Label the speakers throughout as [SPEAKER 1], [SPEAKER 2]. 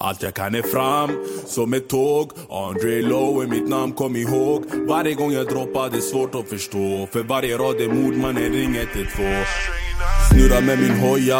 [SPEAKER 1] Allt jag kan är fram, som ett tåg. André Lowe är mitt namn, kom ihåg. Varje gång jag droppar det är svårt att förstå. För varje rad är mord, mannen ring 112 Snurrar med min hoj,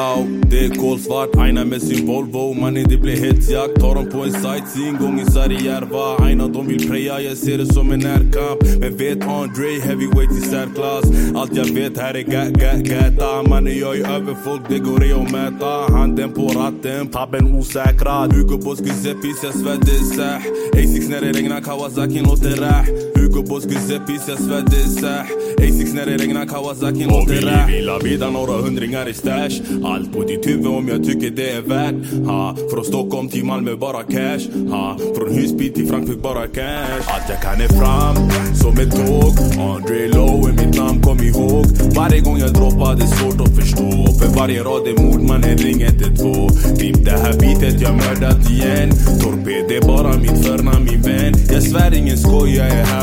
[SPEAKER 1] Det är kolsvart, Aina med sin Volvo Mannen det blir hetsjakt, tar dem på en sightseeing Gång i Sarajärva, Aina de vill preja Jag ser det som en närkamp. Men vet Andre, heavyweight i särklass. Allt jag vet här är gat, gat, gata Mannen jag är över folk, det går ej att mäta. Handen på ratten, tabben osäkrad. Hugo Boss, Giuseppes, jag svär det är säh eh. A6 när det regnar, Kawasaki låter räh Hugo Boss, Giuseppes, jag svär det är säh A6 när det regnar, Kawasaki låter räh Och vi vill vida några hundringar i stash. Allt på ditt huvud om jag tycker det är värt. Ha. Från Stockholm till Malmö bara cash. Ha. Från Husby till Frankfurt bara cash. Allt jag kan är fram, som ett tåg. Andre Low är mitt namn, kom ihåg. Varje gång jag droppar det är svårt att förstå. För varje rad är mord, mannen ring 112 Pimp det här bitet, jag mördat igen. Torped är bara mitt förnamn min vän. Jag svär ingen skoj, jag är här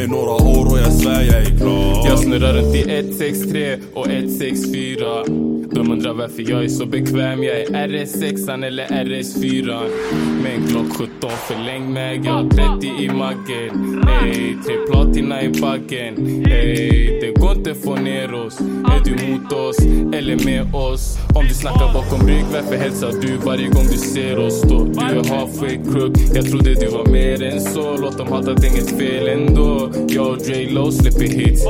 [SPEAKER 1] kvar Ge mig några
[SPEAKER 2] snurrar runt i 163 och 164 De undrar varför jag är så bekväm. Jag är RS6 eller RS4 Med en Glock 17 förlängd med Jag har 30 i magen. Ey, tre platina i baggen Ey, det går inte få ner oss. Är du mot oss eller med oss? Om du snackar bakom rygg, varför hälsar du varje gång du ser oss då? Du är halfway crook, jag trodde du var mer än så. Låt dem hata, inget fel ändå. Jag och J Lo släpper hits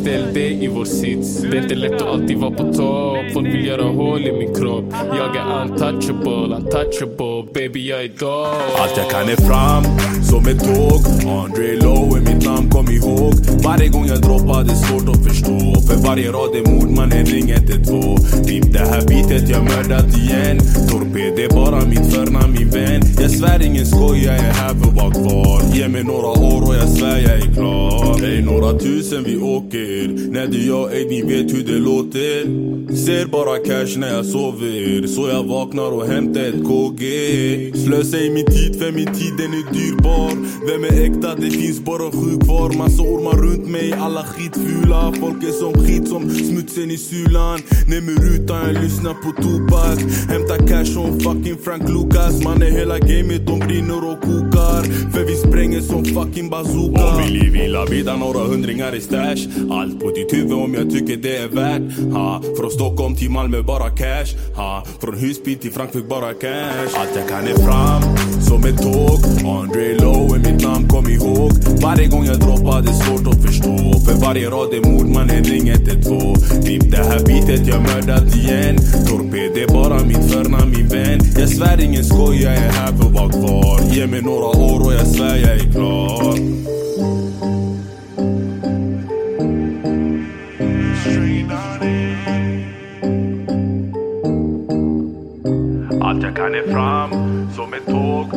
[SPEAKER 2] Ställ dig i vår sits. Det är inte lätt att alltid vara på topp. Folk vill göra hål i min kropp. Jag är untouchable, untouchable. Baby jag är dog.
[SPEAKER 1] Allt jag kan är fram, som ett tåg. Andre Low är mitt namn, kom ihåg. Varje gång jag droppar det är svårt att förstå. För varje rad är mord, mannen ring 112 Typ det här bitet, jag mördat igen. Torped är bara mitt förnamn min vän. Jag svär ingen skoj, jag är här för att vara kvar. Ge mig några år och jag svär jag är klar några tusen vi åker. När du jag ej ni vet hur det låter. Ser bara cash när jag sover. Så jag vaknar och hämtar ett KG Slösa i min tid för min tid den är dyrbar. Vem är äkta? Det finns bara sju kvar. Massa ormar runt mig, alla skitfula. Folk är som skit som smutsen i sulan. Ner med rutan, jag lyssnar på Tupac. Hämta cash som fucking Frank Lucas. Man är hela gamet, de brinner och kokar. För vi spränger som fucking bazooka. Och vi i vila, vida några hundra hundringar i stash. Allt på ditt huvud om jag tycker det är värt. Ha. Från Stockholm till Malmö bara cash. Ha. Från Husby till Frankfurt bara cash. Allt jag kan är fram, som ett tåg. Andre Low är mitt namn, kom ihåg. Varje gång jag droppar det är svårt att förstå. För varje rad är mord, mannen ring 112 Pimp det här bitet, jag mördat igen. Torped är bara mitt förnamn min vän. Jag svär ingen skoj, jag är här för att vara kvar. Ge mig några år och jag svär jag är klar. Allt jag kan är fram, som ett tåg